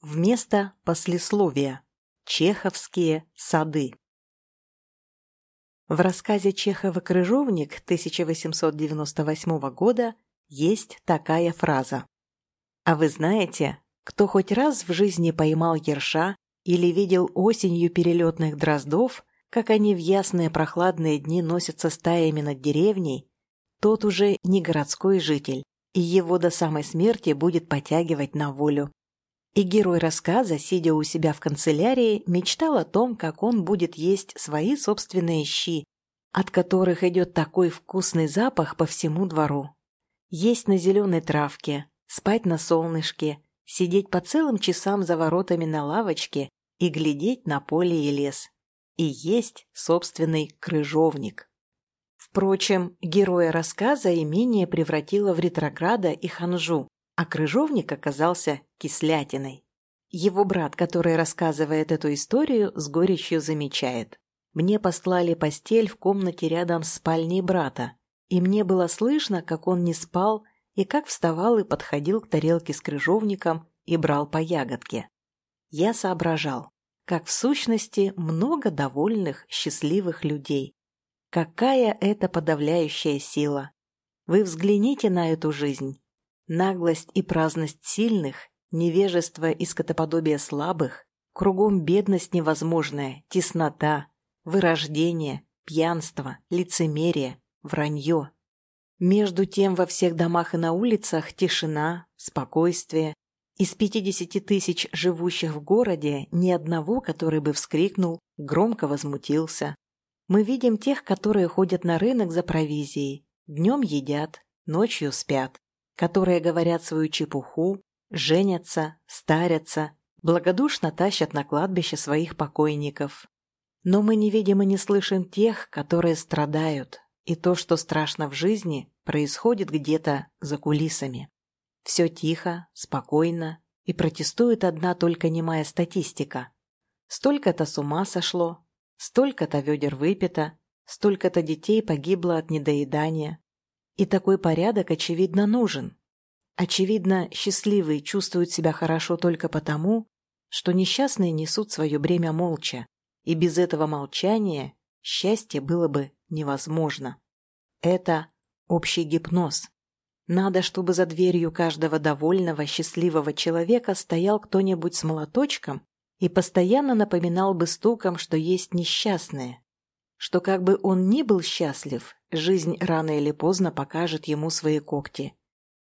Вместо послесловия. Чеховские сады. В рассказе Чехова «Крыжовник» 1898 года есть такая фраза. «А вы знаете, кто хоть раз в жизни поймал ерша или видел осенью перелетных дроздов, как они в ясные прохладные дни носятся стаями над деревней, тот уже не городской житель, и его до самой смерти будет потягивать на волю. И герой рассказа, сидя у себя в канцелярии, мечтал о том, как он будет есть свои собственные щи, от которых идет такой вкусный запах по всему двору. Есть на зеленой травке, спать на солнышке, сидеть по целым часам за воротами на лавочке и глядеть на поле и лес. И есть собственный крыжовник. Впрочем, героя рассказа имение превратило в ретрограда и ханжу, а крыжовник оказался кислятиной. Его брат, который рассказывает эту историю, с горечью замечает. Мне послали постель в комнате рядом с спальней брата, и мне было слышно, как он не спал и как вставал и подходил к тарелке с крыжовником и брал по ягодке. Я соображал, как в сущности много довольных, счастливых людей. Какая это подавляющая сила! Вы взгляните на эту жизнь. Наглость и праздность сильных, невежество и скотоподобие слабых, кругом бедность невозможная, теснота, вырождение, пьянство, лицемерие, вранье. Между тем во всех домах и на улицах тишина, спокойствие. Из пятидесяти тысяч живущих в городе ни одного, который бы вскрикнул, громко возмутился. Мы видим тех, которые ходят на рынок за провизией, днем едят, ночью спят которые говорят свою чепуху, женятся, старятся, благодушно тащат на кладбище своих покойников. Но мы не видим и не слышим тех, которые страдают, и то, что страшно в жизни, происходит где-то за кулисами. Все тихо, спокойно, и протестует одна только немая статистика. Столько-то с ума сошло, столько-то ведер выпито, столько-то детей погибло от недоедания, и такой порядок, очевидно, нужен. Очевидно, счастливые чувствуют себя хорошо только потому, что несчастные несут свое бремя молча, и без этого молчания счастье было бы невозможно. Это общий гипноз. Надо, чтобы за дверью каждого довольного, счастливого человека стоял кто-нибудь с молоточком и постоянно напоминал бы стуком, что есть несчастные, что как бы он ни был счастлив, жизнь рано или поздно покажет ему свои когти.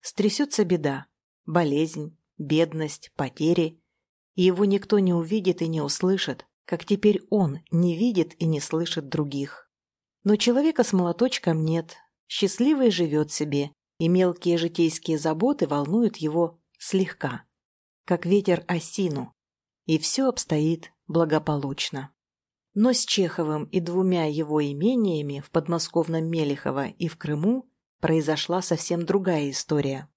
Стрясется беда, болезнь, бедность, потери, его никто не увидит и не услышит, как теперь он не видит и не слышит других. Но человека с молоточком нет, счастливый живет себе, и мелкие житейские заботы волнуют его слегка, как ветер осину, и все обстоит благополучно. Но с Чеховым и двумя его имениями в подмосковном Мелехово и в Крыму произошла совсем другая история.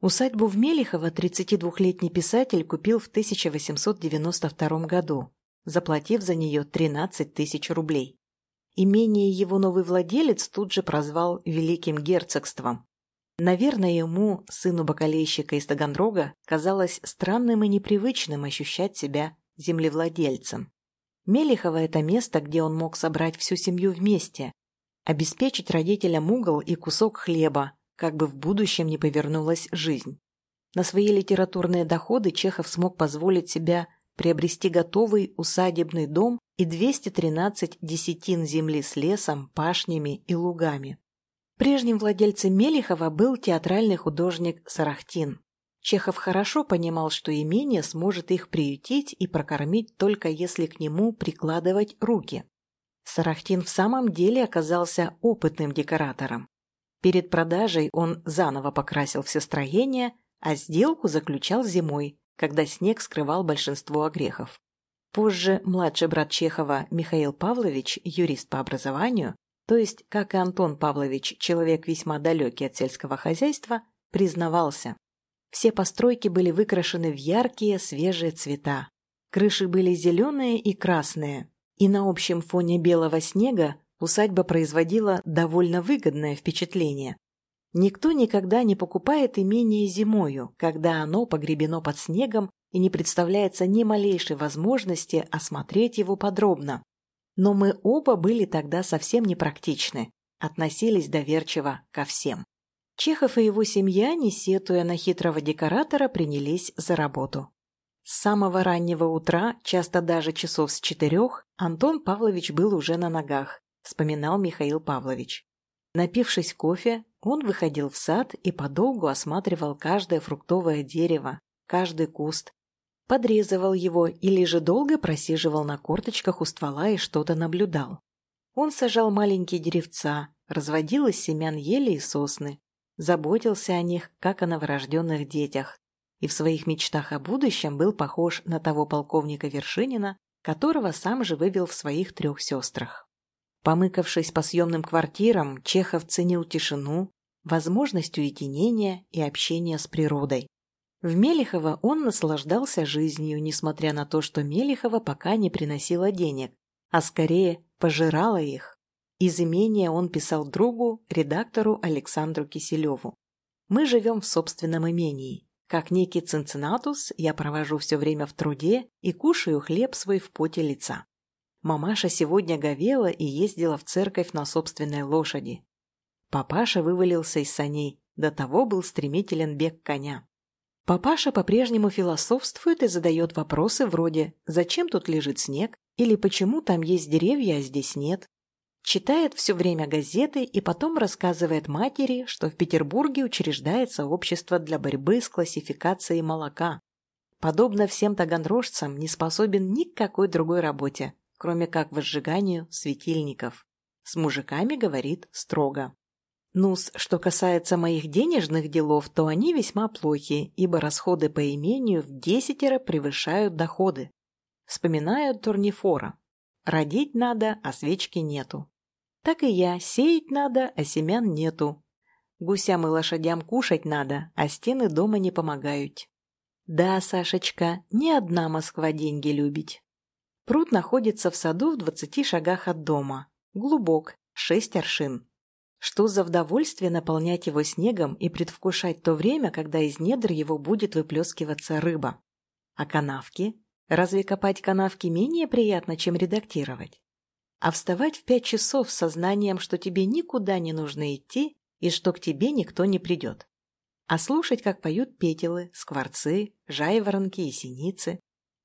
Усадьбу в Мелехово 32-летний писатель купил в 1892 году, заплатив за нее 13 тысяч рублей. Имение его новый владелец тут же прозвал Великим Герцогством. Наверное, ему, сыну бакалейщика из Таганрога, казалось странным и непривычным ощущать себя землевладельцем. Мелихово – это место, где он мог собрать всю семью вместе, обеспечить родителям угол и кусок хлеба, как бы в будущем не повернулась жизнь. На свои литературные доходы Чехов смог позволить себя приобрести готовый усадебный дом и 213 десятин земли с лесом, пашнями и лугами. Прежним владельцем Мелихова был театральный художник Сарахтин. Чехов хорошо понимал, что имение сможет их приютить и прокормить только если к нему прикладывать руки. Сарахтин в самом деле оказался опытным декоратором. Перед продажей он заново покрасил все строения, а сделку заключал зимой, когда снег скрывал большинство огрехов. Позже младший брат Чехова Михаил Павлович, юрист по образованию, то есть, как и Антон Павлович, человек весьма далекий от сельского хозяйства, признавался, все постройки были выкрашены в яркие, свежие цвета. Крыши были зеленые и красные, и на общем фоне белого снега усадьба производила довольно выгодное впечатление. Никто никогда не покупает имение зимою, когда оно погребено под снегом и не представляется ни малейшей возможности осмотреть его подробно. Но мы оба были тогда совсем непрактичны, относились доверчиво ко всем. Чехов и его семья, не сетуя на хитрого декоратора, принялись за работу. С самого раннего утра, часто даже часов с четырех, Антон Павлович был уже на ногах, вспоминал Михаил Павлович. Напившись кофе, он выходил в сад и подолгу осматривал каждое фруктовое дерево, каждый куст, подрезывал его или же долго просиживал на корточках у ствола и что-то наблюдал. Он сажал маленькие деревца, разводил из семян ели и сосны, заботился о них, как о новорожденных детях, и в своих мечтах о будущем был похож на того полковника Вершинина, которого сам же вывел в своих трех сестрах. Помыкавшись по съемным квартирам, Чехов ценил тишину, возможность уединения и общения с природой. В Мелехово он наслаждался жизнью, несмотря на то, что Мелехова пока не приносила денег, а скорее пожирала их. Из имения он писал другу, редактору Александру Киселеву. «Мы живем в собственном имении. Как некий цинцинатус, я провожу все время в труде и кушаю хлеб свой в поте лица. Мамаша сегодня говела и ездила в церковь на собственной лошади. Папаша вывалился из саней, до того был стремителен бег коня. Папаша по-прежнему философствует и задает вопросы вроде «Зачем тут лежит снег?» или «Почему там есть деревья, а здесь нет?» Читает все время газеты и потом рассказывает матери, что в Петербурге учреждается общество для борьбы с классификацией молока. Подобно всем таганрожцам, не способен ни к какой другой работе, кроме как возжиганию светильников. С мужиками говорит строго. ну что касается моих денежных делов, то они весьма плохи, ибо расходы по имению в десятеро превышают доходы. Вспоминаю Турнифора. Родить надо, а свечки нету. Так и я, сеять надо, а семян нету. Гусям и лошадям кушать надо, а стены дома не помогают. Да, Сашечка, не одна Москва деньги любить. Пруд находится в саду в двадцати шагах от дома. Глубок, шесть аршин. Что за удовольствие наполнять его снегом и предвкушать то время, когда из недр его будет выплескиваться рыба. А канавки? Разве копать канавки менее приятно, чем редактировать? А вставать в пять часов с сознанием, что тебе никуда не нужно идти и что к тебе никто не придет. А слушать, как поют петелы, скворцы, жайворонки и синицы,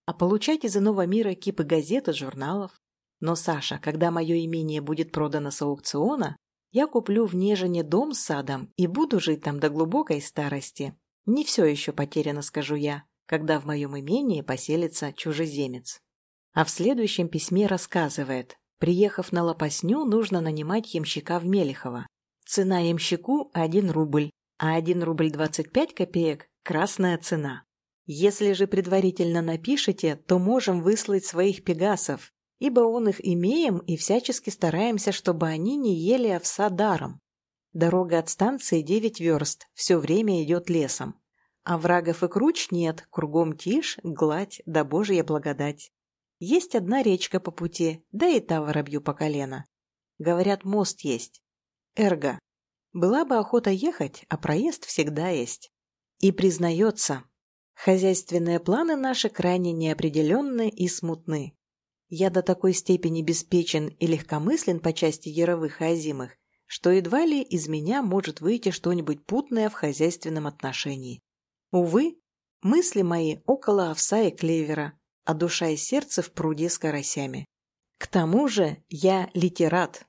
а получать из иного мира кипы газет и журналов. Но, Саша, когда мое имение будет продано с аукциона, я куплю в Нежине дом с садом и буду жить там до глубокой старости. Не все еще потеряно, скажу я, когда в моем имении поселится чужеземец. А в следующем письме рассказывает, приехав на Лопасню, нужно нанимать ямщика в Мелехово. Цена ямщику – 1 рубль, а 1 рубль 25 копеек – красная цена. Если же предварительно напишите, то можем выслать своих пегасов, ибо он их имеем и всячески стараемся, чтобы они не ели овса даром. Дорога от станции девять верст, все время идет лесом. А врагов и круч нет, кругом тишь, гладь да божья благодать. Есть одна речка по пути, да и та воробью по колено. Говорят, мост есть. Эрго. Была бы охота ехать, а проезд всегда есть. И признается, Хозяйственные планы наши крайне неопределенны и смутны. Я до такой степени беспечен и легкомыслен по части яровых и озимых, что едва ли из меня может выйти что-нибудь путное в хозяйственном отношении. Увы, мысли мои около овса и клевера, а душа и сердце в пруде с карасями. К тому же я литерат.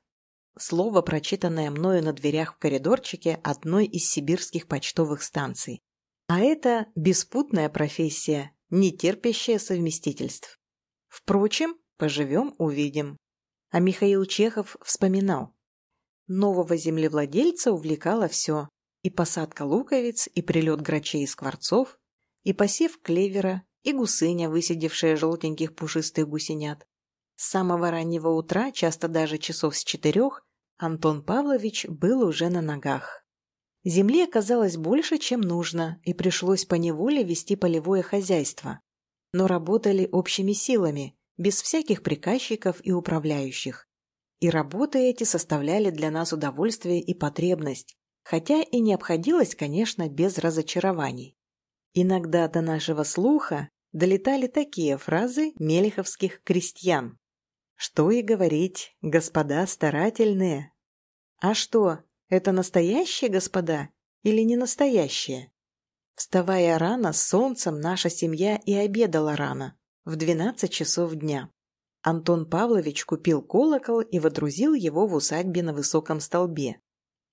Слово, прочитанное мною на дверях в коридорчике одной из сибирских почтовых станций. А это беспутная профессия, не терпящая совместительств. Впрочем, поживем – увидим. А Михаил Чехов вспоминал. Нового землевладельца увлекало все. И посадка луковиц, и прилет грачей и скворцов, и посев клевера, и гусыня, высидевшая желтеньких пушистых гусенят. С самого раннего утра, часто даже часов с четырех, Антон Павлович был уже на ногах. Земли оказалось больше, чем нужно, и пришлось поневоле вести полевое хозяйство. Но работали общими силами, без всяких приказчиков и управляющих. И работы эти составляли для нас удовольствие и потребность, хотя и не обходилось, конечно, без разочарований. Иногда до нашего слуха долетали такие фразы мелеховских крестьян. Что и говорить, господа старательные. А что, это настоящие господа или не настоящие? Вставая рано, с солнцем наша семья и обедала рано, в 12 часов дня. Антон Павлович купил колокол и водрузил его в усадьбе на высоком столбе.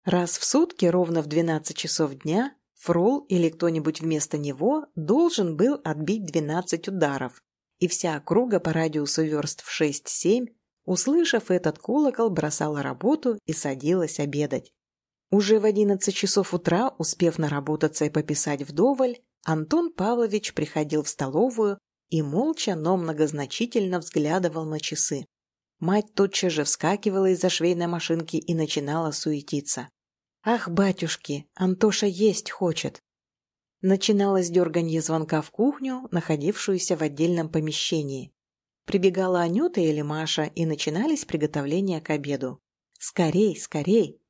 Раз в сутки ровно в 12 часов дня Фрол или кто-нибудь вместо него должен был отбить 12 ударов, и вся округа по радиусу верст в 6-7, услышав этот колокол, бросала работу и садилась обедать. Уже в 11 часов утра, успев наработаться и пописать вдоволь, Антон Павлович приходил в столовую и молча, но многозначительно взглядывал на часы. Мать тотчас же вскакивала из-за швейной машинки и начинала суетиться. «Ах, батюшки, Антоша есть хочет!» Начиналось дерганье звонка в кухню, находившуюся в отдельном помещении. Прибегала Анюта или Маша, и начинались приготовления к обеду. «Скорей, скорей!»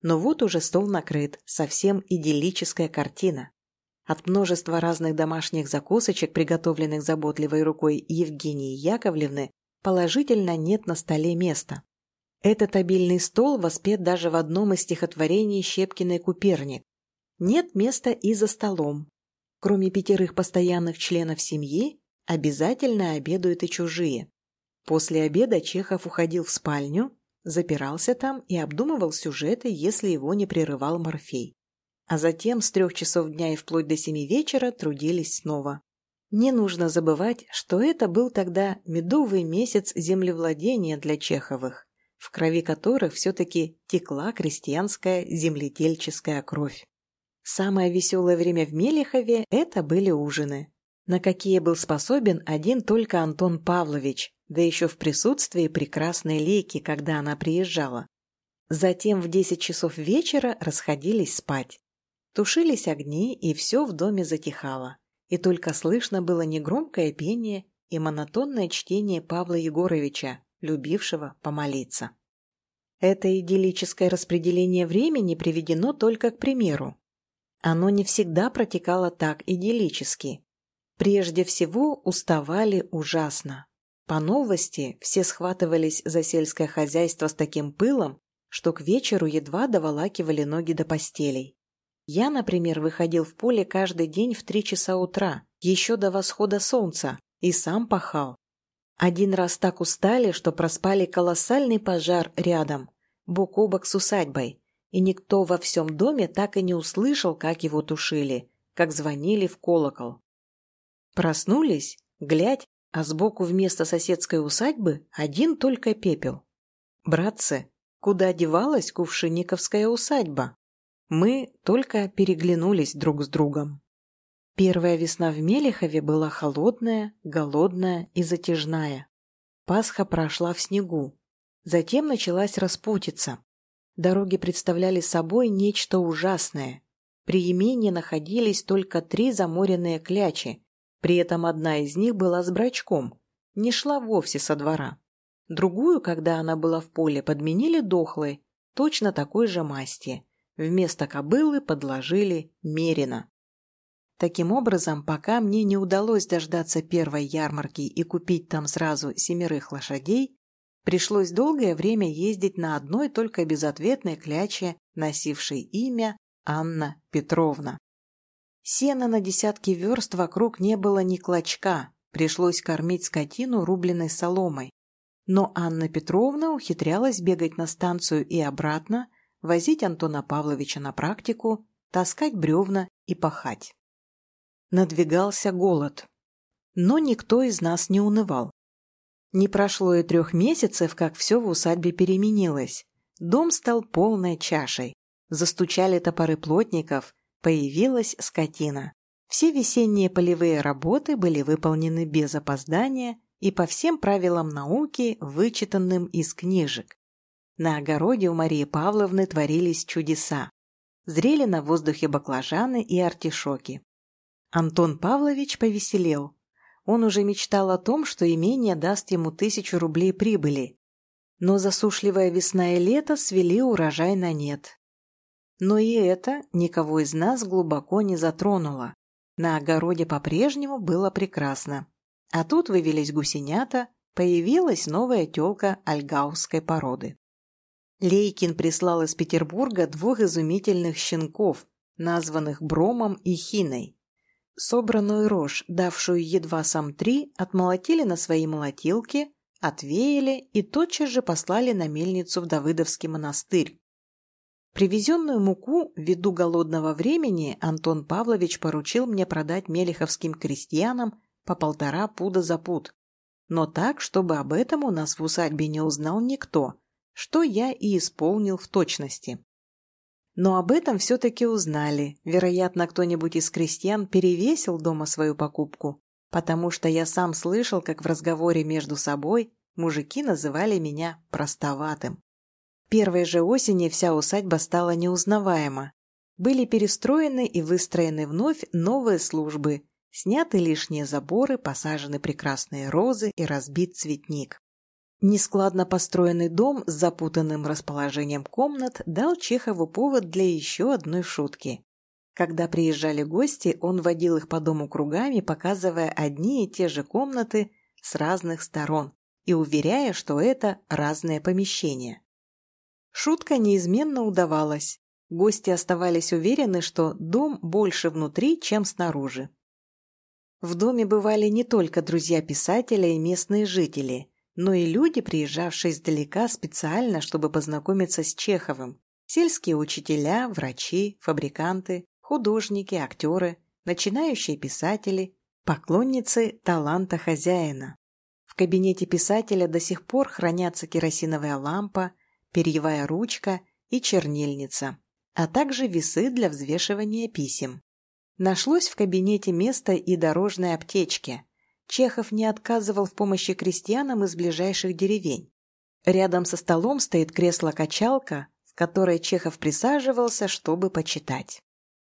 Но вот уже стол накрыт, совсем идиллическая картина. От множества разных домашних закусочек, приготовленных заботливой рукой Евгении Яковлевны, положительно нет на столе места. Этот обильный стол воспет даже в одном из стихотворений Щепкиной «Куперник». Нет места и за столом. Кроме пятерых постоянных членов семьи, обязательно обедают и чужие. После обеда Чехов уходил в спальню, запирался там и обдумывал сюжеты, если его не прерывал Морфей. А затем с трех часов дня и вплоть до семи вечера трудились снова. Не нужно забывать, что это был тогда медовый месяц землевладения для Чеховых в крови которых все-таки текла крестьянская земледельческая кровь. Самое веселое время в Мелехове – это были ужины, на какие был способен один только Антон Павлович, да еще в присутствии прекрасной Лейки, когда она приезжала. Затем в десять часов вечера расходились спать. Тушились огни, и все в доме затихало. И только слышно было негромкое пение и монотонное чтение Павла Егоровича, любившего помолиться. Это идиллическое распределение времени приведено только к примеру. Оно не всегда протекало так идиллически. Прежде всего уставали ужасно. По новости все схватывались за сельское хозяйство с таким пылом, что к вечеру едва доволакивали ноги до постелей. Я, например, выходил в поле каждый день в три часа утра, еще до восхода солнца, и сам пахал. Один раз так устали, что проспали колоссальный пожар рядом, бок о бок с усадьбой, и никто во всем доме так и не услышал, как его тушили, как звонили в колокол. Проснулись, глядь, а сбоку вместо соседской усадьбы один только пепел. Братцы, куда девалась Кувшинниковская усадьба? Мы только переглянулись друг с другом. Первая весна в Мелехове была холодная, голодная и затяжная. Пасха прошла в снегу. Затем началась распутица. Дороги представляли собой нечто ужасное. При Емене находились только три заморенные клячи, при этом одна из них была с брачком, не шла вовсе со двора. Другую, когда она была в поле, подменили дохлой, точно такой же масти. Вместо кобылы подложили мерина. Таким образом, пока мне не удалось дождаться первой ярмарки и купить там сразу семерых лошадей, пришлось долгое время ездить на одной только безответной кляче, носившей имя Анна Петровна. Сена на десятки верст вокруг не было ни клочка, пришлось кормить скотину рубленой соломой. Но Анна Петровна ухитрялась бегать на станцию и обратно, возить Антона Павловича на практику, таскать бревна и пахать надвигался голод. Но никто из нас не унывал. Не прошло и трех месяцев, как все в усадьбе переменилось. Дом стал полной чашей. Застучали топоры плотников, появилась скотина. Все весенние полевые работы были выполнены без опоздания и по всем правилам науки, вычитанным из книжек. На огороде у Марии Павловны творились чудеса. Зрели на воздухе баклажаны и артишоки. Антон Павлович повеселел. Он уже мечтал о том, что имение даст ему тысячу рублей прибыли. Но засушливая весна и лето свели урожай на нет. Но и это никого из нас глубоко не затронуло. На огороде по-прежнему было прекрасно. А тут вывелись гусенята, появилась новая тёлка альгаусской породы. Лейкин прислал из Петербурга двух изумительных щенков, названных Бромом и Хиной. Собранную рожь, давшую едва сам три, отмолотили на свои молотилки, отвеяли и тотчас же послали на мельницу в Давыдовский монастырь. Привезенную муку, ввиду голодного времени, Антон Павлович поручил мне продать мелеховским крестьянам по полтора пуда за пуд. Но так, чтобы об этом у нас в усадьбе не узнал никто, что я и исполнил в точности. Но об этом все-таки узнали. Вероятно, кто-нибудь из крестьян перевесил дома свою покупку, потому что я сам слышал, как в разговоре между собой мужики называли меня простоватым. Первой же осени вся усадьба стала неузнаваема. Были перестроены и выстроены вновь новые службы, сняты лишние заборы, посажены прекрасные розы и разбит цветник. Нескладно построенный дом с запутанным расположением комнат дал Чехову повод для еще одной шутки. Когда приезжали гости, он водил их по дому кругами, показывая одни и те же комнаты с разных сторон и уверяя, что это разные помещения. Шутка неизменно удавалась. Гости оставались уверены, что дом больше внутри, чем снаружи. В доме бывали не только друзья писателя и местные жители – но и люди, приезжавшие издалека специально, чтобы познакомиться с Чеховым. Сельские учителя, врачи, фабриканты, художники, актеры, начинающие писатели, поклонницы таланта хозяина. В кабинете писателя до сих пор хранятся керосиновая лампа, перьевая ручка и чернильница, а также весы для взвешивания писем. Нашлось в кабинете место и дорожной аптечке – Чехов не отказывал в помощи крестьянам из ближайших деревень. Рядом со столом стоит кресло-качалка, в которое Чехов присаживался, чтобы почитать.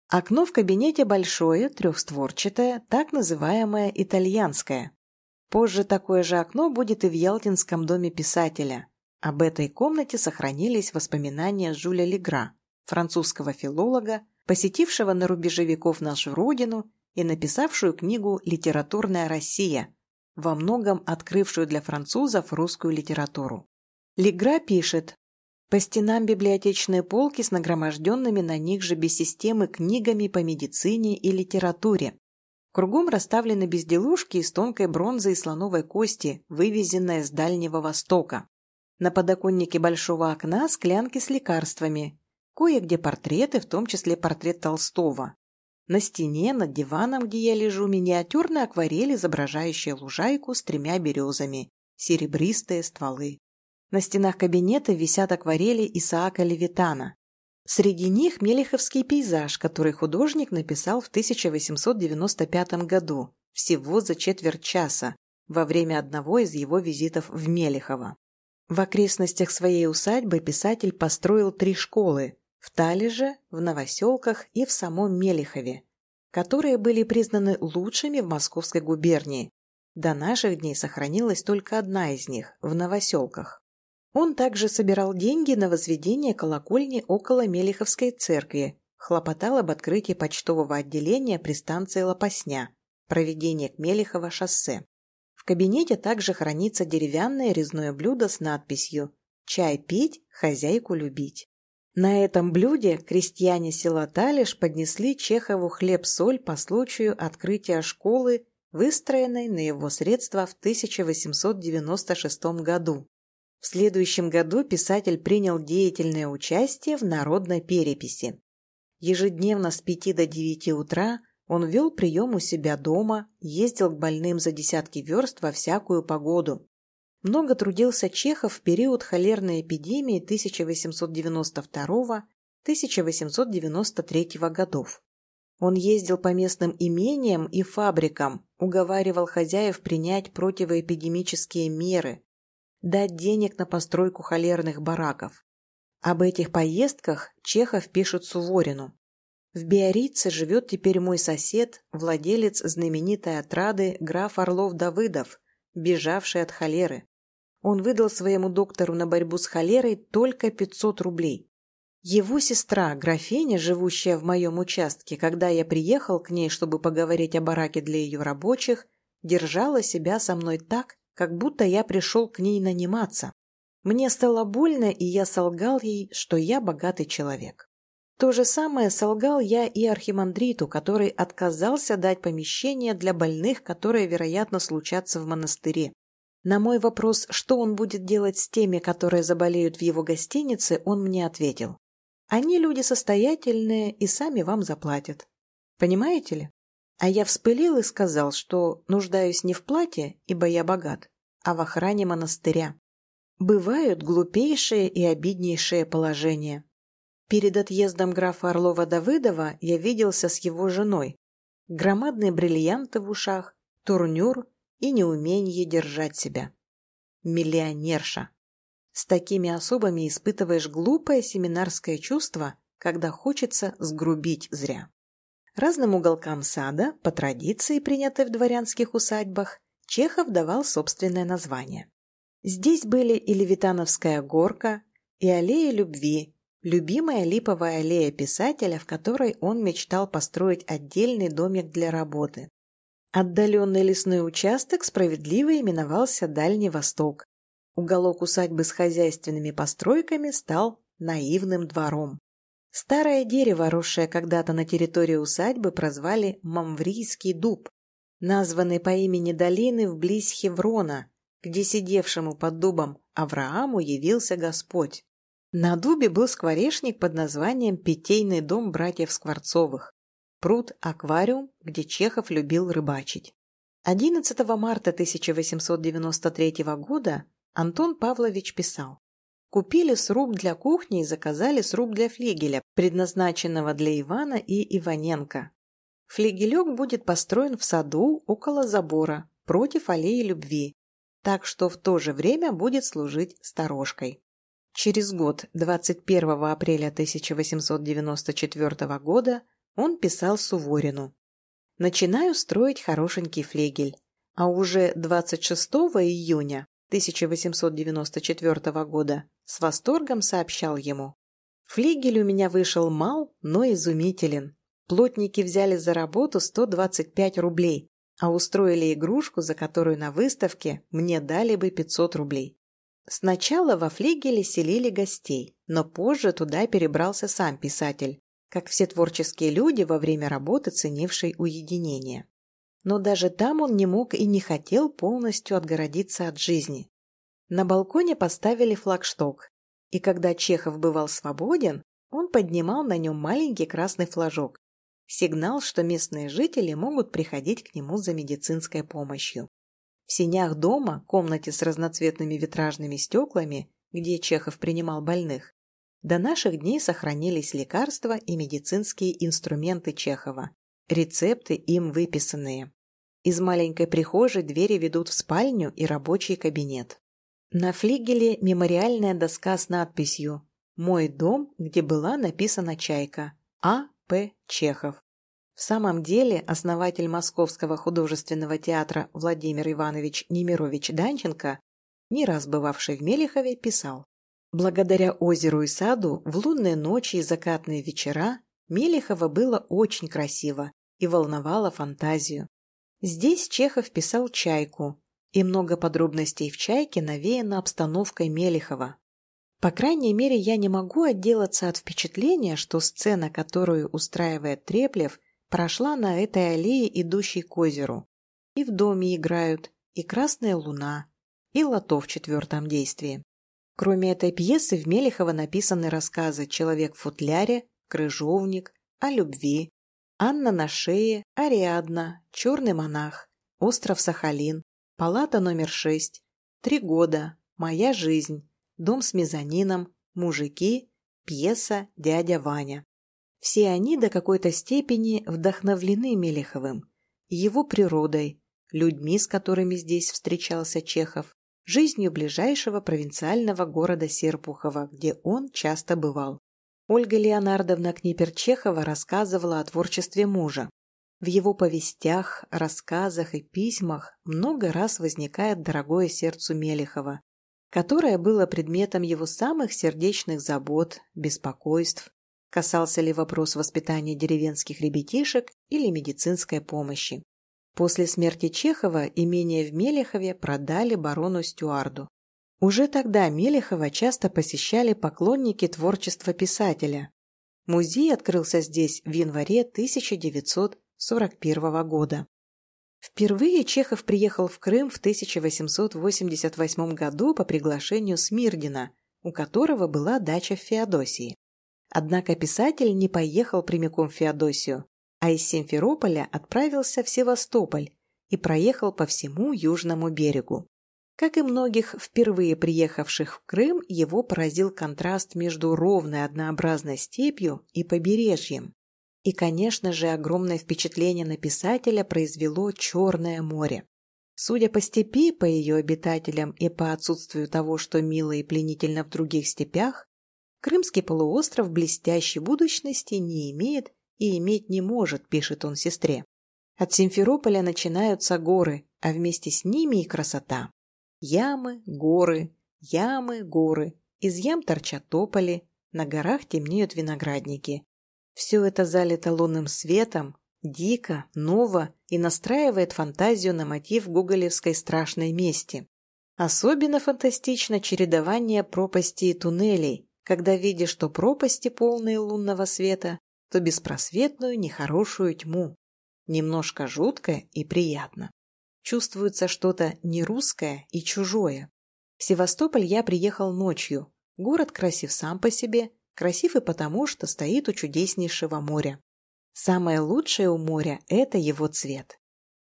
Окно в кабинете большое, трехстворчатое, так называемое итальянское. Позже такое же окно будет и в Ялтинском доме писателя. Об этой комнате сохранились воспоминания Жюля Легра, французского филолога, посетившего на рубеже веков нашу родину и написавшую книгу «Литературная Россия», во многом открывшую для французов русскую литературу. Легра пишет «По стенам библиотечные полки с нагроможденными на них же без системы книгами по медицине и литературе. Кругом расставлены безделушки из тонкой бронзы и слоновой кости, вывезенные с Дальнего Востока. На подоконнике большого окна склянки с лекарствами, кое-где портреты, в том числе портрет Толстого. На стене, над диваном, где я лежу, миниатюрная акварель, изображающая лужайку с тремя березами, серебристые стволы. На стенах кабинета висят акварели Исаака Левитана. Среди них мелеховский пейзаж, который художник написал в 1895 году, всего за четверть часа, во время одного из его визитов в Мелехово. В окрестностях своей усадьбы писатель построил три школы в Талиже, в Новоселках и в самом Мелихове, которые были признаны лучшими в Московской губернии. До наших дней сохранилась только одна из них – в Новоселках. Он также собирал деньги на возведение колокольни около Мелиховской церкви, хлопотал об открытии почтового отделения при станции Лопасня, проведение к Мелихово шоссе. В кабинете также хранится деревянное резное блюдо с надписью «Чай пить, хозяйку любить». На этом блюде крестьяне села Талиш поднесли Чехову хлеб-соль по случаю открытия школы, выстроенной на его средства в 1896 году. В следующем году писатель принял деятельное участие в народной переписи. Ежедневно с 5 до 9 утра он вел прием у себя дома, ездил к больным за десятки верст во всякую погоду. Много трудился Чехов в период холерной эпидемии 1892-1893 годов. Он ездил по местным имениям и фабрикам, уговаривал хозяев принять противоэпидемические меры, дать денег на постройку холерных бараков. Об этих поездках Чехов пишет Суворину. В Биорице живет теперь мой сосед, владелец знаменитой отрады граф Орлов-Давыдов, бежавший от холеры. Он выдал своему доктору на борьбу с холерой только 500 рублей. Его сестра, графиня, живущая в моем участке, когда я приехал к ней, чтобы поговорить о бараке для ее рабочих, держала себя со мной так, как будто я пришел к ней наниматься. Мне стало больно, и я солгал ей, что я богатый человек. То же самое солгал я и архимандриту, который отказался дать помещение для больных, которые, вероятно, случатся в монастыре. На мой вопрос, что он будет делать с теми, которые заболеют в его гостинице, он мне ответил. Они люди состоятельные и сами вам заплатят. Понимаете ли? А я вспылил и сказал, что нуждаюсь не в плате, ибо я богат, а в охране монастыря. Бывают глупейшие и обиднейшие положения. Перед отъездом графа Орлова-Давыдова я виделся с его женой. Громадные бриллианты в ушах, турнюр и неумение держать себя. Миллионерша. С такими особами испытываешь глупое семинарское чувство, когда хочется сгрубить зря. Разным уголкам сада, по традиции, принятой в дворянских усадьбах, Чехов давал собственное название. Здесь были и Левитановская горка, и аллея любви, любимая липовая аллея писателя, в которой он мечтал построить отдельный домик для работы. Отдаленный лесной участок справедливо именовался Дальний Восток. Уголок усадьбы с хозяйственными постройками стал наивным двором. Старое дерево, росшее когда-то на территории усадьбы, прозвали Мамврийский дуб, названный по имени долины вблизь Хеврона, где сидевшему под дубом Аврааму явился Господь. На дубе был скворечник под названием «Питейный дом братьев Скворцовых», пруд-аквариум, где Чехов любил рыбачить. 11 марта 1893 года Антон Павлович писал Купили сруб для кухни и заказали сруб для флигеля, предназначенного для Ивана и Иваненко. Флигелек будет построен в саду около забора, против аллеи любви, так что в то же время будет служить сторожкой. Через год, 21 апреля 1894 года, он писал Суворину. «Начинаю строить хорошенький флегель, а уже 26 июня 1894 года с восторгом сообщал ему. Флигель у меня вышел мал, но изумителен. Плотники взяли за работу 125 рублей, а устроили игрушку, за которую на выставке мне дали бы 500 рублей. Сначала во флигеле селили гостей, но позже туда перебрался сам писатель, как все творческие люди во время работы, ценившие уединение. Но даже там он не мог и не хотел полностью отгородиться от жизни. На балконе поставили флагшток, и когда Чехов бывал свободен, он поднимал на нем маленький красный флажок. Сигнал, что местные жители могут приходить к нему за медицинской помощью. В синях дома, комнате с разноцветными витражными стеклами, где Чехов принимал больных, до наших дней сохранились лекарства и медицинские инструменты Чехова, рецепты им выписанные. Из маленькой прихожей двери ведут в спальню и рабочий кабинет. На флигеле мемориальная доска с надписью «Мой дом, где была написана чайка. А. П. Чехов». В самом деле основатель Московского художественного театра Владимир Иванович Немирович Данченко, не раз бывавший в Мелехове, писал «Благодаря озеру и саду в лунные ночи и закатные вечера Мелехово было очень красиво и волновало фантазию. Здесь Чехов писал «Чайку», и много подробностей в «Чайке» навеяно обстановкой Мелехова. По крайней мере, я не могу отделаться от впечатления, что сцена, которую устраивает Треплев, прошла на этой аллее, идущей к озеру. И в доме играют, и «Красная луна», и «Лото» в четвертом действии. Кроме этой пьесы в Мелехово написаны рассказы «Человек в футляре», «Крыжовник», «О любви», «Анна на шее», «Ариадна», «Черный монах», «Остров Сахалин», Палата номер шесть. Три года. Моя жизнь. Дом с мезонином. Мужики. Пьеса «Дядя Ваня». Все они до какой-то степени вдохновлены Мелеховым, его природой, людьми, с которыми здесь встречался Чехов, жизнью ближайшего провинциального города Серпухова, где он часто бывал. Ольга Леонардовна Книпер-Чехова рассказывала о творчестве мужа. В его повестях, рассказах и письмах много раз возникает дорогое сердцу Мелехова. которое было предметом его самых сердечных забот, беспокойств, касался ли вопрос воспитания деревенских ребятишек или медицинской помощи. После смерти Чехова имение в Мелехове продали барону Стюарду. Уже тогда Мелехова часто посещали поклонники творчества писателя. Музей открылся здесь в январе 1941 года. Впервые Чехов приехал в Крым в 1888 году по приглашению Смирдина, у которого была дача в Феодосии. Однако писатель не поехал прямиком в Феодосию, а из Симферополя отправился в Севастополь и проехал по всему южному берегу. Как и многих впервые приехавших в Крым, его поразил контраст между ровной однообразной степью и побережьем. И, конечно же, огромное впечатление на писателя произвело Черное море. Судя по степи, по ее обитателям и по отсутствию того, что мило и пленительно в других степях, Крымский полуостров блестящей будущности не имеет и иметь не может, пишет он сестре. От Симферополя начинаются горы, а вместе с ними и красота. Ямы, горы, ямы, горы. Из ям торчат тополи, на горах темнеют виноградники. Все это залито лунным светом, дико, ново и настраивает фантазию на мотив гоголевской страшной мести. Особенно фантастично чередование пропасти и туннелей, когда видишь то пропасти, полные лунного света, то беспросветную нехорошую тьму. Немножко жутко и приятно. Чувствуется что-то нерусское и чужое. В Севастополь я приехал ночью. Город красив сам по себе, красив и потому, что стоит у чудеснейшего моря. Самое лучшее у моря – это его цвет.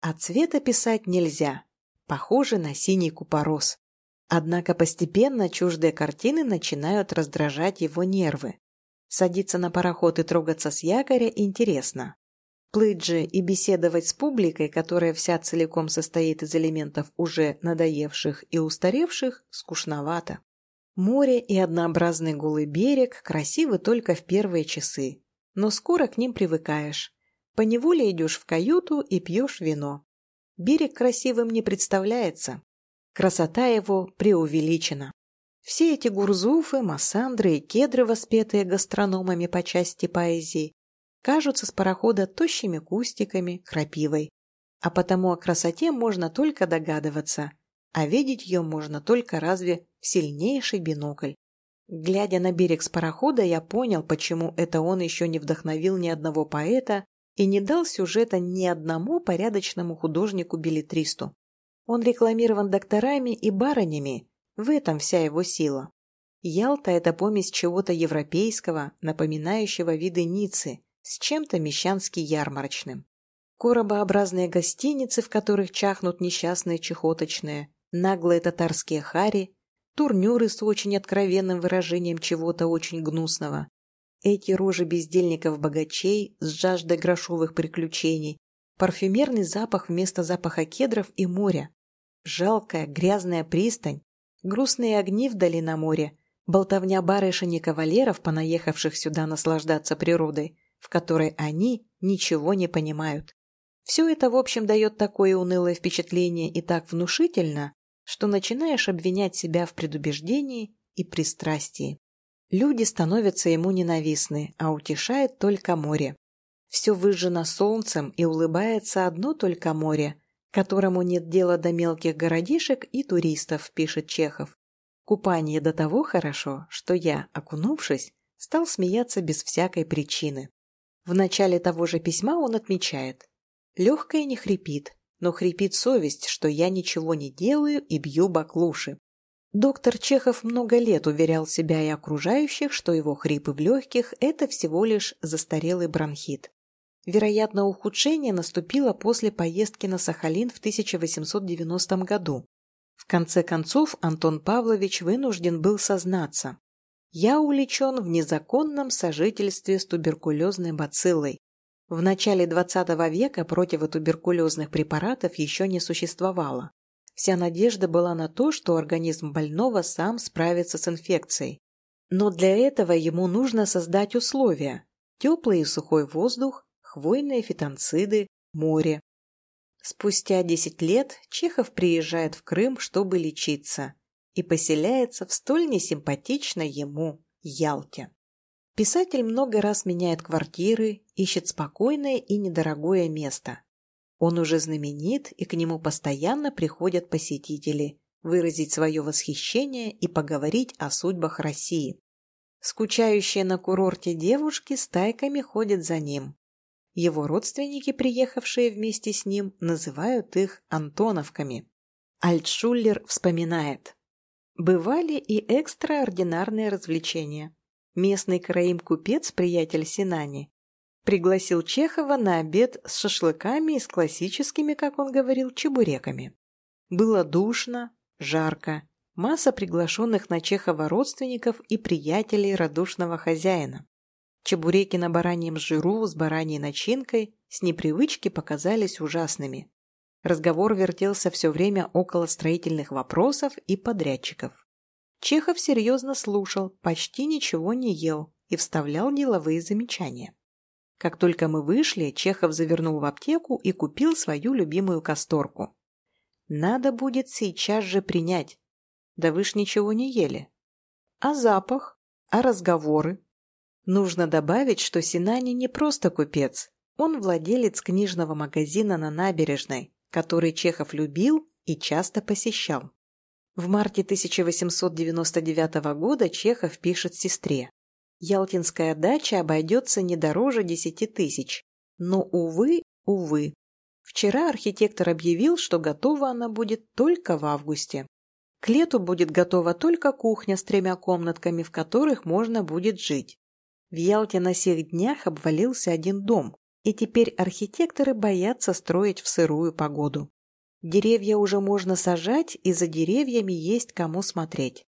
А цвет описать нельзя. Похоже на синий купорос. Однако постепенно чуждые картины начинают раздражать его нервы. Садиться на пароход и трогаться с якоря интересно. Плыть же и беседовать с публикой, которая вся целиком состоит из элементов уже надоевших и устаревших, скучновато. Море и однообразный голый берег красивы только в первые часы, но скоро к ним привыкаешь. Поневоле идешь в каюту и пьешь вино. Берег красивым не представляется, Красота его преувеличена. Все эти гурзуфы, массандры и кедры, воспетые гастрономами по части поэзии, кажутся с парохода тощими кустиками, крапивой. А потому о красоте можно только догадываться, а видеть ее можно только разве в сильнейший бинокль. Глядя на берег с парохода, я понял, почему это он еще не вдохновил ни одного поэта и не дал сюжета ни одному порядочному художнику-билетристу. Он рекламирован докторами и барынями, в этом вся его сила. Ялта – это помесь чего-то европейского, напоминающего виды Ниццы, с чем-то мещански-ярмарочным. Коробообразные гостиницы, в которых чахнут несчастные чехоточные, наглые татарские хари, турнюры с очень откровенным выражением чего-то очень гнусного, эти рожи бездельников-богачей с жаждой грошовых приключений, парфюмерный запах вместо запаха кедров и моря, Жалкая, грязная пристань, грустные огни вдали на море, болтовня барышень и кавалеров, понаехавших сюда наслаждаться природой, в которой они ничего не понимают. Все это, в общем, дает такое унылое впечатление и так внушительно, что начинаешь обвинять себя в предубеждении и пристрастии. Люди становятся ему ненавистны, а утешает только море. Все выжжено солнцем и улыбается одно только море, которому нет дела до мелких городишек и туристов, пишет Чехов. Купание до того хорошо, что я, окунувшись, стал смеяться без всякой причины. В начале того же письма он отмечает «Легкое не хрипит, но хрипит совесть, что я ничего не делаю и бью баклуши». Доктор Чехов много лет уверял себя и окружающих, что его хрипы в легких – это всего лишь застарелый бронхит. Вероятно, ухудшение наступило после поездки на Сахалин в 1890 году. В конце концов, Антон Павлович вынужден был сознаться. «Я увлечен в незаконном сожительстве с туберкулезной бациллой. В начале XX века противотуберкулезных препаратов еще не существовало. Вся надежда была на то, что организм больного сам справится с инфекцией. Но для этого ему нужно создать условия – теплый и сухой воздух, хвойные фитонциды, море. Спустя 10 лет Чехов приезжает в Крым, чтобы лечиться. и поселяется в столь несимпатичной ему Ялте. Писатель много раз меняет квартиры, ищет спокойное и недорогое место. Он уже знаменит, и к нему постоянно приходят посетители выразить свое восхищение и поговорить о судьбах России. Скучающие на курорте девушки стайками ходят за ним. Его родственники, приехавшие вместе с ним, называют их Антоновками. Альтшуллер вспоминает. Бывали и экстраординарные развлечения. Местный караим-купец, приятель Синани, пригласил Чехова на обед с шашлыками и с классическими, как он говорил, чебуреками. Было душно, жарко, масса приглашенных на Чехова родственников и приятелей радушного хозяина. Чебуреки на бараньем жиру с бараньей начинкой с непривычки показались ужасными. Разговор вертелся все время около строительных вопросов и подрядчиков. Чехов серьезно слушал, почти ничего не ел и вставлял деловые замечания. Как только мы вышли, Чехов завернул в аптеку и купил свою любимую касторку. Надо будет сейчас же принять. Да вы ж ничего не ели. А запах? А разговоры? Нужно добавить, что Синани не просто купец. Он владелец книжного магазина на набережной, который Чехов любил и часто посещал. В марте 1899 года Чехов пишет сестре. Ялтинская дача обойдется не дороже десяти тысяч. Но, увы, увы. Вчера архитектор объявил, что готова она будет только в августе. К лету будет готова только кухня с тремя комнатками, в которых можно будет жить. В Ялте на сих днях обвалился один дом, и теперь архитекторы боятся строить в сырую погоду. Деревья уже можно сажать, и за деревьями есть кому смотреть.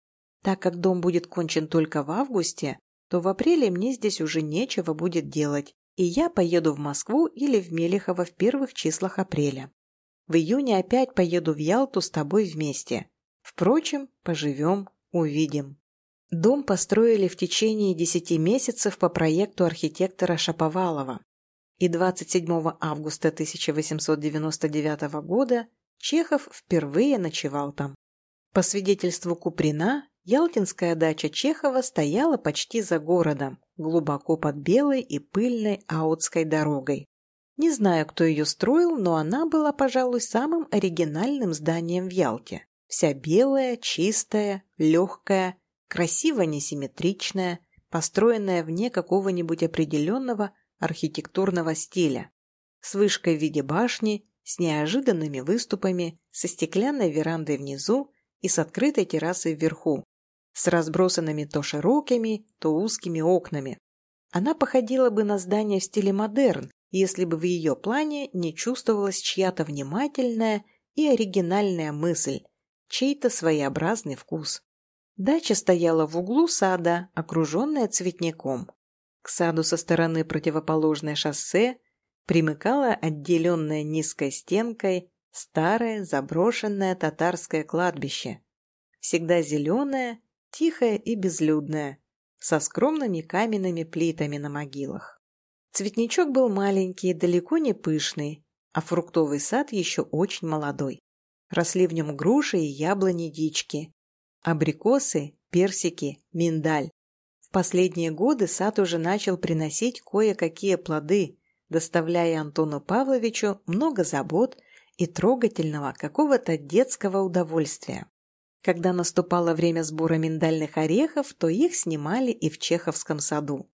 Так как дом будет кончен только в августе, то в апреле мне здесь уже нечего будет делать, и я поеду в Москву или в Мелехово в первых числах апреля. В июне опять поеду в Ялту с тобой вместе. Впрочем, поживем, увидим. Дом построили в течение десяти месяцев по проекту архитектора Шаповалова. И 27 августа 1899 года Чехов впервые ночевал там. По свидетельству Куприна, Ялтинская дача Чехова стояла почти за городом, глубоко под белой и пыльной Аутской дорогой. Не знаю, кто ее строил, но она была, пожалуй, самым оригинальным зданием в Ялте. Вся белая, чистая, легкая, красиво несимметричная, построенная вне какого-нибудь определенного архитектурного стиля, с вышкой в виде башни, с неожиданными выступами, со стеклянной верандой внизу и с открытой террасой вверху, с разбросанными то широкими, то узкими окнами. Она походила бы на здание в стиле модерн, если бы в ее плане не чувствовалась чья-то внимательная и оригинальная мысль, чей-то своеобразный вкус. Дача стояла в углу сада, окруженная цветником. К саду со стороны противоположной шоссе примыкало отделенное низкой стенкой старое заброшенное татарское кладбище. Всегда зеленое тихая и безлюдная, со скромными каменными плитами на могилах. Цветничок был маленький, далеко не пышный, а фруктовый сад еще очень молодой. Росли в нем груши и яблони-дички, абрикосы, персики, миндаль. В последние годы сад уже начал приносить кое-какие плоды, доставляя Антону Павловичу много забот и трогательного какого-то детского удовольствия. Когда наступало время сбора миндальных орехов, то их снимали и в Чеховском саду.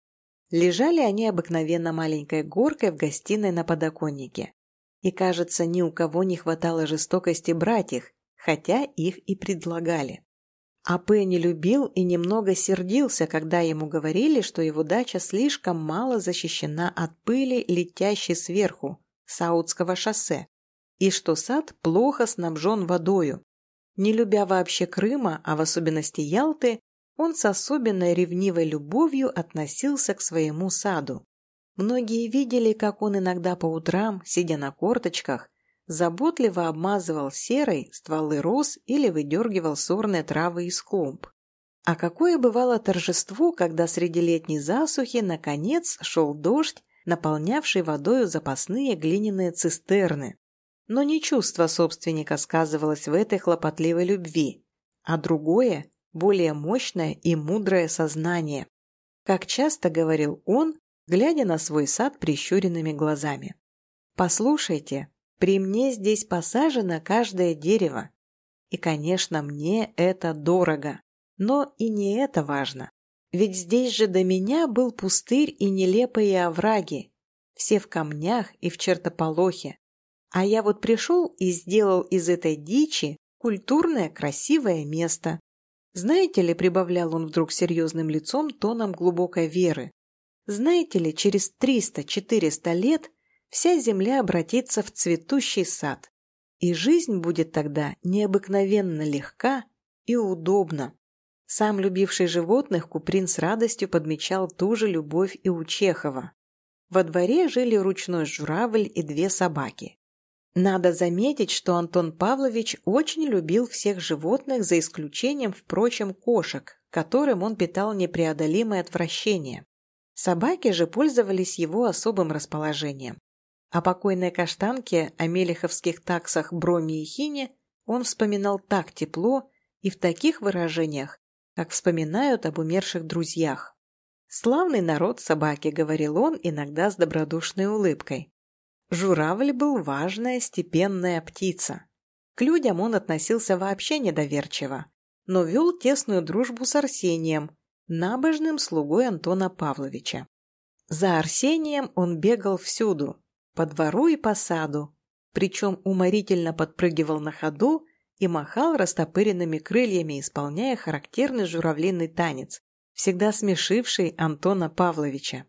Лежали они обыкновенно маленькой горкой в гостиной на подоконнике. И, кажется, ни у кого не хватало жестокости брать их, хотя их и предлагали. А Пенни любил и немного сердился, когда ему говорили, что его дача слишком мало защищена от пыли, летящей сверху, Саудского шоссе, и что сад плохо снабжен водою, не любя вообще Крыма, а в особенности Ялты, он с особенной ревнивой любовью относился к своему саду. Многие видели, как он иногда по утрам, сидя на корточках, заботливо обмазывал серой стволы роз или выдергивал сорные травы из клумб. А какое бывало торжество, когда среди летней засухи наконец шел дождь, наполнявший водою запасные глиняные цистерны, но не чувство собственника сказывалось в этой хлопотливой любви, а другое – более мощное и мудрое сознание. Как часто говорил он, глядя на свой сад прищуренными глазами. «Послушайте, при мне здесь посажено каждое дерево. И, конечно, мне это дорого. Но и не это важно. Ведь здесь же до меня был пустырь и нелепые овраги. Все в камнях и в чертополохе. А я вот пришел и сделал из этой дичи культурное красивое место. Знаете ли, прибавлял он вдруг серьезным лицом тоном глубокой веры, знаете ли, через 300-400 лет вся земля обратится в цветущий сад, и жизнь будет тогда необыкновенно легка и удобна. Сам любивший животных Куприн с радостью подмечал ту же любовь и у Чехова. Во дворе жили ручной журавль и две собаки. Надо заметить, что Антон Павлович очень любил всех животных, за исключением, впрочем, кошек, которым он питал непреодолимое отвращение. Собаки же пользовались его особым расположением. О покойной каштанке, о мелеховских таксах Броме и Хине он вспоминал так тепло и в таких выражениях, как вспоминают об умерших друзьях. «Славный народ собаки», — говорил он иногда с добродушной улыбкой. Журавль был важная, степенная птица. К людям он относился вообще недоверчиво, но вел тесную дружбу с Арсением, набожным слугой Антона Павловича. За Арсением он бегал всюду, по двору и по саду, причем уморительно подпрыгивал на ходу и махал растопыренными крыльями, исполняя характерный журавлиный танец, всегда смешивший Антона Павловича.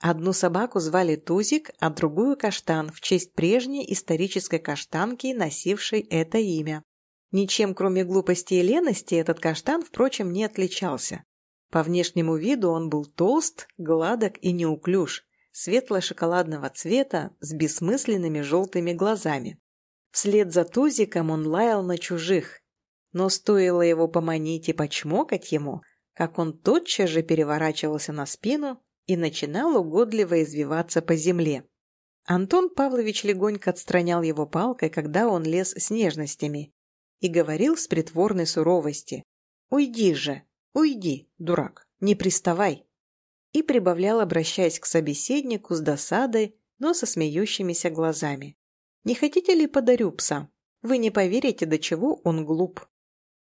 Одну собаку звали Тузик, а другую Каштан в честь прежней исторической каштанки, носившей это имя. Ничем, кроме глупости и лености, этот каштан, впрочем, не отличался. По внешнему виду он был толст, гладок и неуклюж, светло-шоколадного цвета с бессмысленными желтыми глазами. Вслед за Тузиком он лаял на чужих, но стоило его поманить и почмокать ему, как он тотчас же переворачивался на спину и начинал угодливо извиваться по земле. Антон Павлович легонько отстранял его палкой, когда он лез с нежностями, и говорил с притворной суровости «Уйди же, «Уйди, дурак, не приставай!» И прибавлял, обращаясь к собеседнику с досадой, но со смеющимися глазами. «Не хотите ли подарю пса? Вы не поверите, до чего он глуп».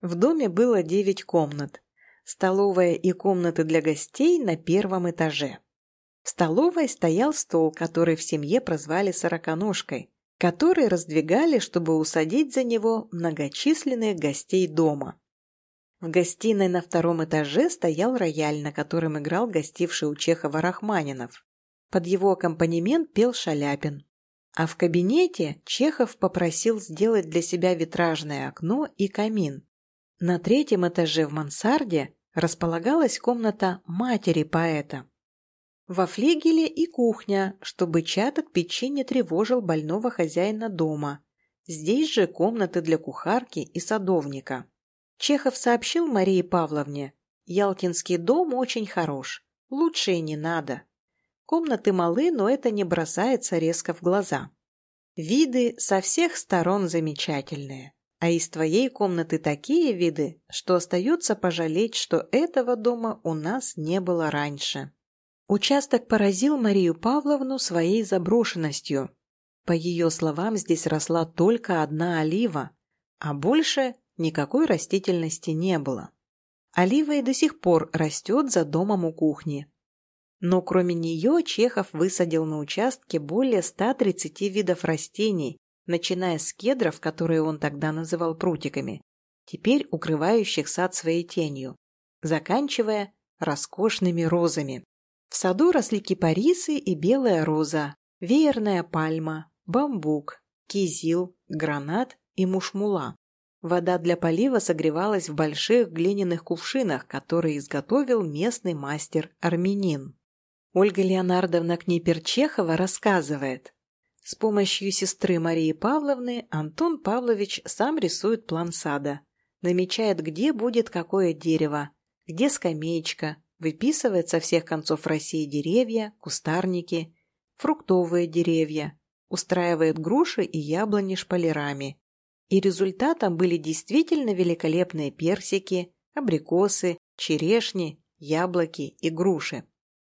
В доме было девять комнат. Столовая и комнаты для гостей на первом этаже. В столовой стоял стол, который в семье прозвали «сороконожкой», который раздвигали, чтобы усадить за него многочисленных гостей дома. В гостиной на втором этаже стоял рояль, на котором играл гостивший у Чехова Рахманинов. Под его аккомпанемент пел Шаляпин. А в кабинете Чехов попросил сделать для себя витражное окно и камин. На третьем этаже в мансарде располагалась комната матери поэта. Во флигеле и кухня, чтобы чад от печи не тревожил больного хозяина дома. Здесь же комнаты для кухарки и садовника. Чехов сообщил Марии Павловне, Ялтинский дом очень хорош, лучше и не надо. Комнаты малы, но это не бросается резко в глаза. Виды со всех сторон замечательные. А из твоей комнаты такие виды, что остается пожалеть, что этого дома у нас не было раньше. Участок поразил Марию Павловну своей заброшенностью. По ее словам, здесь росла только одна олива, а больше никакой растительности не было. Олива и до сих пор растет за домом у кухни. Но кроме нее Чехов высадил на участке более 130 видов растений, начиная с кедров, которые он тогда называл прутиками, теперь укрывающих сад своей тенью, заканчивая роскошными розами. В саду росли кипарисы и белая роза, веерная пальма, бамбук, кизил, гранат и мушмула. Вода для полива согревалась в больших глиняных кувшинах, которые изготовил местный мастер-армянин. Ольга Леонардовна Книперчехова рассказывает. С помощью сестры Марии Павловны Антон Павлович сам рисует план сада, намечает, где будет какое дерево, где скамеечка, выписывает со всех концов России деревья, кустарники, фруктовые деревья, устраивает груши и яблони шпалерами, И результатом были действительно великолепные персики, абрикосы, черешни, яблоки и груши.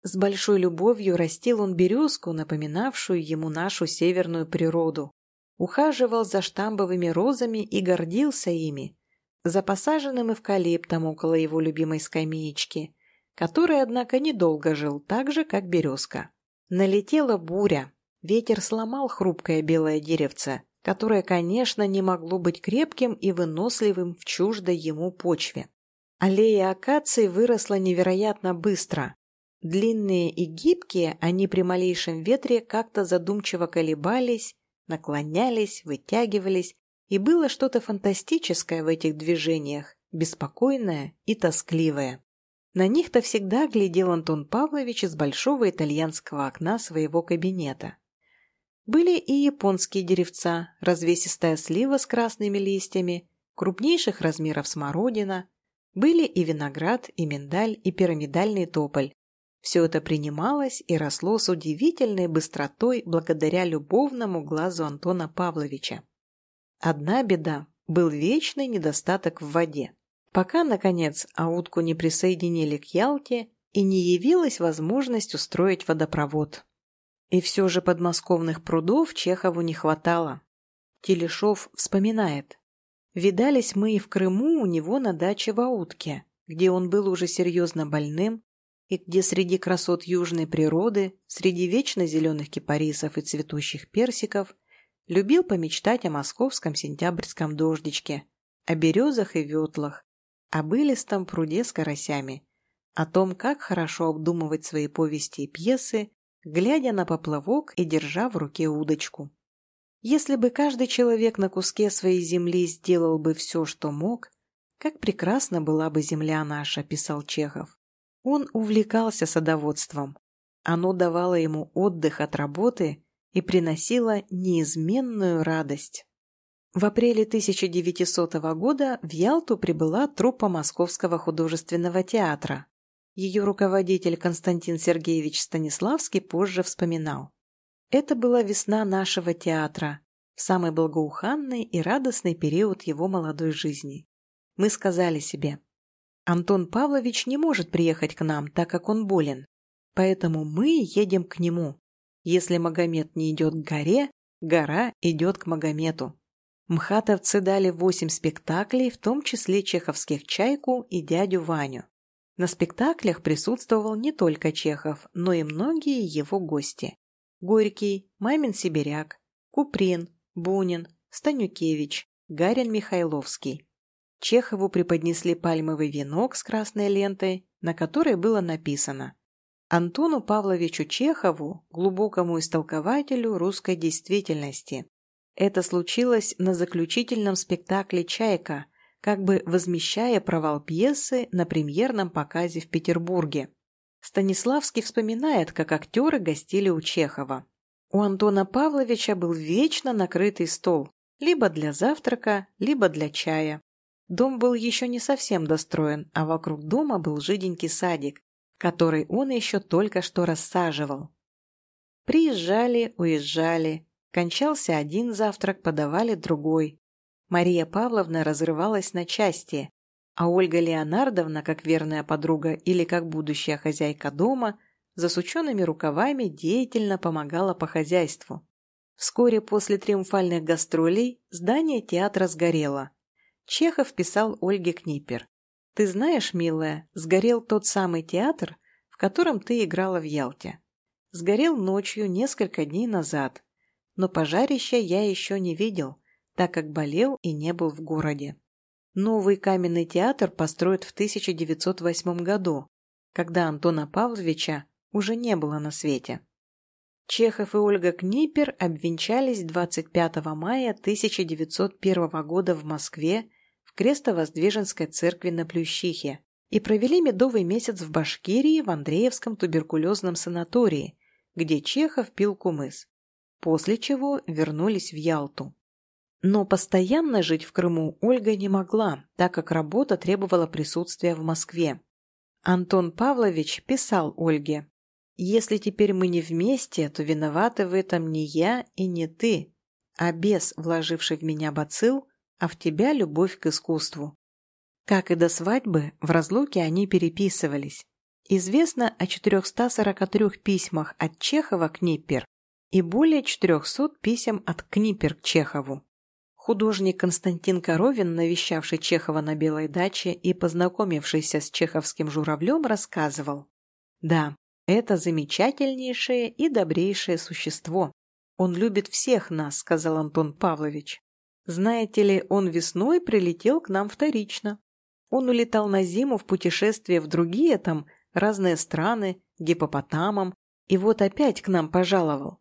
С большой любовью растил он березку, напоминавшую ему нашу северную природу. Ухаживал за штамбовыми розами и гордился ими, за посаженным эвкалиптом около его любимой скамеечки, который, однако, недолго жил так же, как березка. Налетела буря, ветер сломал хрупкое белое деревце, которое, конечно, не могло быть крепким и выносливым в чуждой ему почве. Аллея акаций выросла невероятно быстро, Длинные и гибкие, они при малейшем ветре как-то задумчиво колебались, наклонялись, вытягивались, и было что-то фантастическое в этих движениях, беспокойное и тоскливое. На них-то всегда глядел Антон Павлович из большого итальянского окна своего кабинета. Были и японские деревца, развесистая слива с красными листьями, крупнейших размеров смородина, были и виноград, и миндаль, и пирамидальный тополь, все это принималось и росло с удивительной быстротой благодаря любовному глазу Антона Павловича. Одна беда – был вечный недостаток в воде. Пока, наконец, аутку не присоединили к Ялте и не явилась возможность устроить водопровод. И все же подмосковных прудов Чехову не хватало. Телешов вспоминает. Видались мы и в Крыму у него на даче в Аутке, где он был уже серьезно больным и где среди красот южной природы, среди вечно зеленых кипарисов и цветущих персиков, любил помечтать о московском сентябрьском дождичке, о березах и ветлах, о былистом пруде с карасями, о том, как хорошо обдумывать свои повести и пьесы, глядя на поплавок и держа в руке удочку. Если бы каждый человек на куске своей земли сделал бы все, что мог, как прекрасна была бы земля наша, писал Чехов. Он увлекался садоводством. Оно давало ему отдых от работы и приносило неизменную радость. В апреле 1900 года в Ялту прибыла труппа Московского художественного театра. Ее руководитель Константин Сергеевич Станиславский позже вспоминал. Это была весна нашего театра, самый благоуханный и радостный период его молодой жизни. Мы сказали себе, Антон Павлович не может приехать к нам, так как он болен. Поэтому мы едем к нему. Если Магомед не идет к горе, гора идет к Магомету. Мхатовцы дали восемь спектаклей, в том числе чеховских «Чайку» и «Дядю Ваню». На спектаклях присутствовал не только Чехов, но и многие его гости. Горький, Мамин Сибиряк, Куприн, Бунин, Станюкевич, Гарин Михайловский. Чехову преподнесли пальмовый венок с красной лентой, на которой было написано «Антону Павловичу Чехову, глубокому истолкователю русской действительности». Это случилось на заключительном спектакле «Чайка», как бы возмещая провал пьесы на премьерном показе в Петербурге. Станиславский вспоминает, как актеры гостили у Чехова. У Антона Павловича был вечно накрытый стол, либо для завтрака, либо для чая. Дом был еще не совсем достроен, а вокруг дома был жиденький садик, который он еще только что рассаживал. Приезжали, уезжали, кончался один завтрак, подавали другой. Мария Павловна разрывалась на части, а Ольга Леонардовна, как верная подруга или как будущая хозяйка дома, засученными рукавами деятельно помогала по хозяйству. Вскоре после триумфальных гастролей здание театра сгорело. Чехов писал Ольге Книпер. «Ты знаешь, милая, сгорел тот самый театр, в котором ты играла в Ялте. Сгорел ночью несколько дней назад, но пожарища я еще не видел, так как болел и не был в городе. Новый каменный театр построят в 1908 году, когда Антона Павловича уже не было на свете. Чехов и Ольга Книпер обвенчались 25 мая 1901 года в Москве в Крестовоздвиженской церкви на Плющихе и провели медовый месяц в Башкирии в Андреевском туберкулезном санатории, где Чехов пил кумыс, после чего вернулись в Ялту. Но постоянно жить в Крыму Ольга не могла, так как работа требовала присутствия в Москве. Антон Павлович писал Ольге, «Если теперь мы не вместе, то виноваты в этом не я и не ты, а бес, вложивший в меня бацилл, а в тебя любовь к искусству. Как и до свадьбы, в разлуке они переписывались. Известно о 443 письмах от Чехова к Ниппер и более 400 писем от Книпер к Чехову. Художник Константин Коровин, навещавший Чехова на Белой даче и познакомившийся с чеховским журавлем, рассказывал. «Да, это замечательнейшее и добрейшее существо. Он любит всех нас», — сказал Антон Павлович. «Знаете ли, он весной прилетел к нам вторично. Он улетал на зиму в путешествие в другие там разные страны, гипопотамом, и вот опять к нам пожаловал.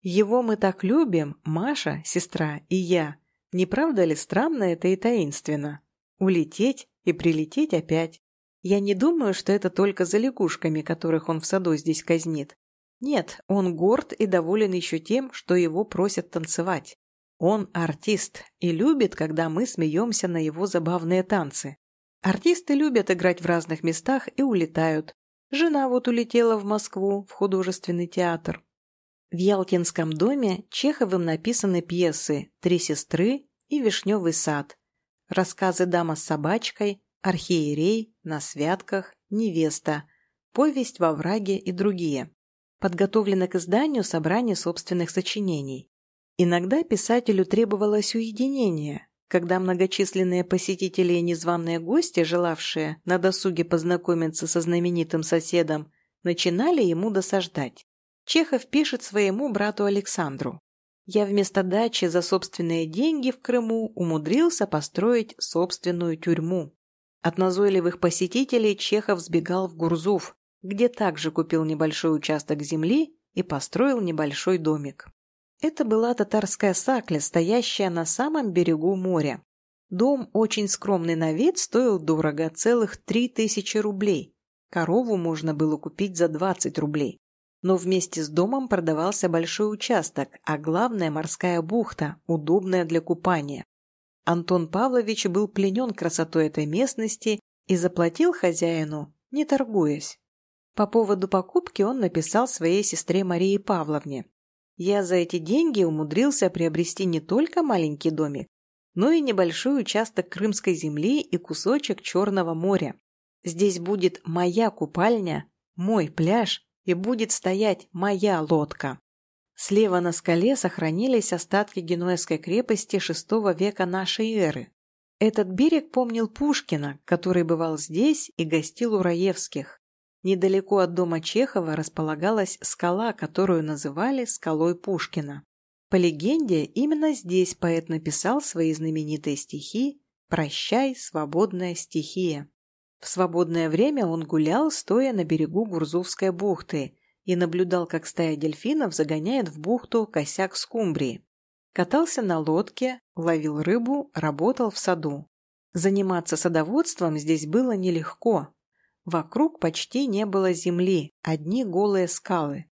Его мы так любим, Маша, сестра и я, не правда ли странно это и таинственно? Улететь и прилететь опять. Я не думаю, что это только за лягушками, которых он в саду здесь казнит. Нет, он горд и доволен еще тем, что его просят танцевать. Он артист и любит, когда мы смеемся на его забавные танцы. Артисты любят играть в разных местах и улетают. Жена вот улетела в Москву, в художественный театр. В Ялтинском доме Чеховым написаны пьесы «Три сестры» и «Вишневый сад», рассказы «Дама с собачкой», «Архиерей», «На святках», «Невеста», «Повесть во враге» и другие. Подготовлено к изданию собрание собственных сочинений. Иногда писателю требовалось уединение, когда многочисленные посетители и незваные гости, желавшие на досуге познакомиться со знаменитым соседом, начинали ему досаждать. Чехов пишет своему брату Александру. «Я вместо дачи за собственные деньги в Крыму умудрился построить собственную тюрьму». От назойливых посетителей Чехов сбегал в Гурзуф, где также купил небольшой участок земли и построил небольшой домик. Это была татарская сакля, стоящая на самом берегу моря. Дом, очень скромный на вид, стоил дорого, целых три тысячи рублей. Корову можно было купить за двадцать рублей но вместе с домом продавался большой участок, а главное морская бухта, удобная для купания. Антон Павлович был пленен красотой этой местности и заплатил хозяину, не торгуясь. По поводу покупки он написал своей сестре Марии Павловне. «Я за эти деньги умудрился приобрести не только маленький домик, но и небольшой участок крымской земли и кусочек Черного моря. Здесь будет моя купальня, мой пляж и будет стоять моя лодка. Слева на скале сохранились остатки Генуэзской крепости VI века нашей эры. Этот берег помнил Пушкина, который бывал здесь и гостил у Раевских. Недалеко от дома Чехова располагалась скала, которую называли «скалой Пушкина». По легенде, именно здесь поэт написал свои знаменитые стихи «Прощай, свободная стихия». В свободное время он гулял, стоя на берегу Гурзувской бухты, и наблюдал, как стая дельфинов загоняет в бухту косяк скумбрии. Катался на лодке, ловил рыбу, работал в саду. Заниматься садоводством здесь было нелегко. Вокруг почти не было земли, одни голые скалы.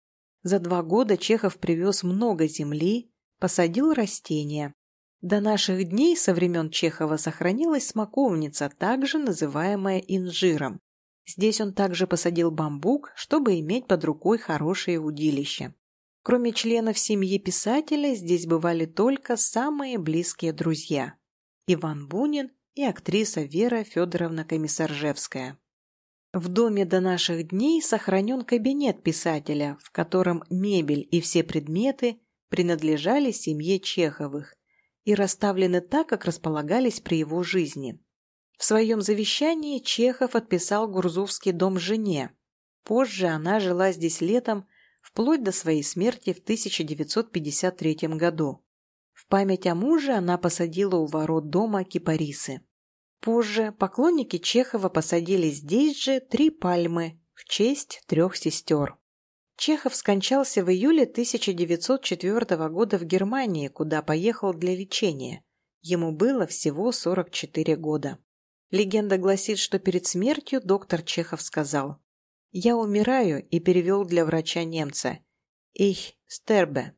За два года Чехов привез много земли, посадил растения. До наших дней со времен Чехова сохранилась смоковница, также называемая инжиром. Здесь он также посадил бамбук, чтобы иметь под рукой хорошее удилище. Кроме членов семьи писателя, здесь бывали только самые близкие друзья – Иван Бунин и актриса Вера Федоровна Комиссаржевская. В доме до наших дней сохранен кабинет писателя, в котором мебель и все предметы принадлежали семье Чеховых, и расставлены так, как располагались при его жизни. В своем завещании Чехов отписал Гурзувский дом жене. Позже она жила здесь летом, вплоть до своей смерти в 1953 году. В память о муже она посадила у ворот дома кипарисы. Позже поклонники Чехова посадили здесь же три пальмы в честь трех сестер. Чехов скончался в июле 1904 года в Германии, куда поехал для лечения. Ему было всего 44 года. Легенда гласит, что перед смертью доктор Чехов сказал «Я умираю» и перевел для врача немца «Ich sterbe».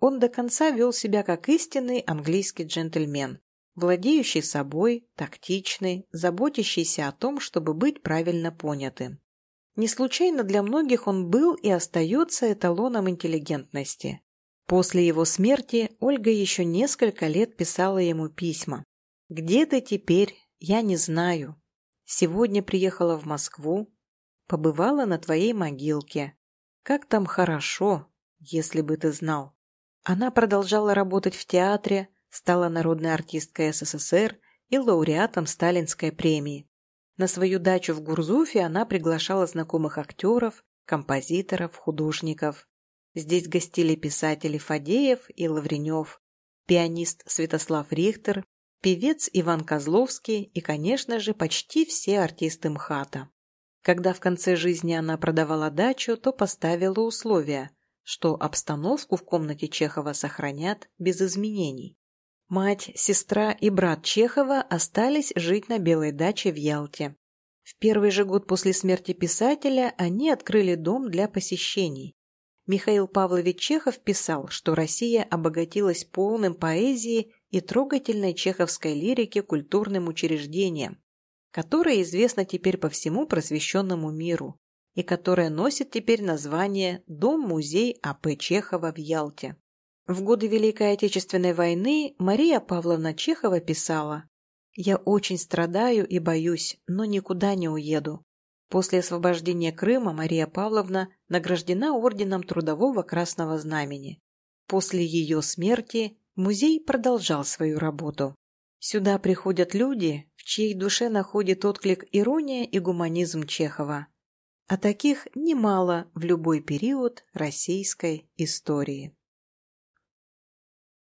Он до конца вел себя как истинный английский джентльмен, владеющий собой, тактичный, заботящийся о том, чтобы быть правильно понятым. Не случайно для многих он был и остается эталоном интеллигентности. После его смерти Ольга еще несколько лет писала ему письма. Где ты теперь, я не знаю. Сегодня приехала в Москву, побывала на твоей могилке. Как там хорошо, если бы ты знал. Она продолжала работать в театре, стала народной артисткой СССР и лауреатом Сталинской премии. На свою дачу в Гурзуфе она приглашала знакомых актеров, композиторов, художников. Здесь гостили писатели Фадеев и Лавренев, пианист Святослав Рихтер, певец Иван Козловский и, конечно же, почти все артисты МХАТа. Когда в конце жизни она продавала дачу, то поставила условия, что обстановку в комнате Чехова сохранят без изменений. Мать, сестра и брат Чехова остались жить на Белой даче в Ялте. В первый же год после смерти писателя они открыли дом для посещений. Михаил Павлович Чехов писал, что Россия обогатилась полным поэзии и трогательной чеховской лирики культурным учреждением, которое известно теперь по всему просвещенному миру и которое носит теперь название Дом-музей А.П. Чехова в Ялте. В годы Великой Отечественной войны Мария Павловна Чехова писала «Я очень страдаю и боюсь, но никуда не уеду. После освобождения Крыма Мария Павловна награждена орденом Трудового Красного Знамени. После ее смерти музей продолжал свою работу. Сюда приходят люди, в чьей душе находит отклик ирония и гуманизм Чехова. А таких немало в любой период российской истории.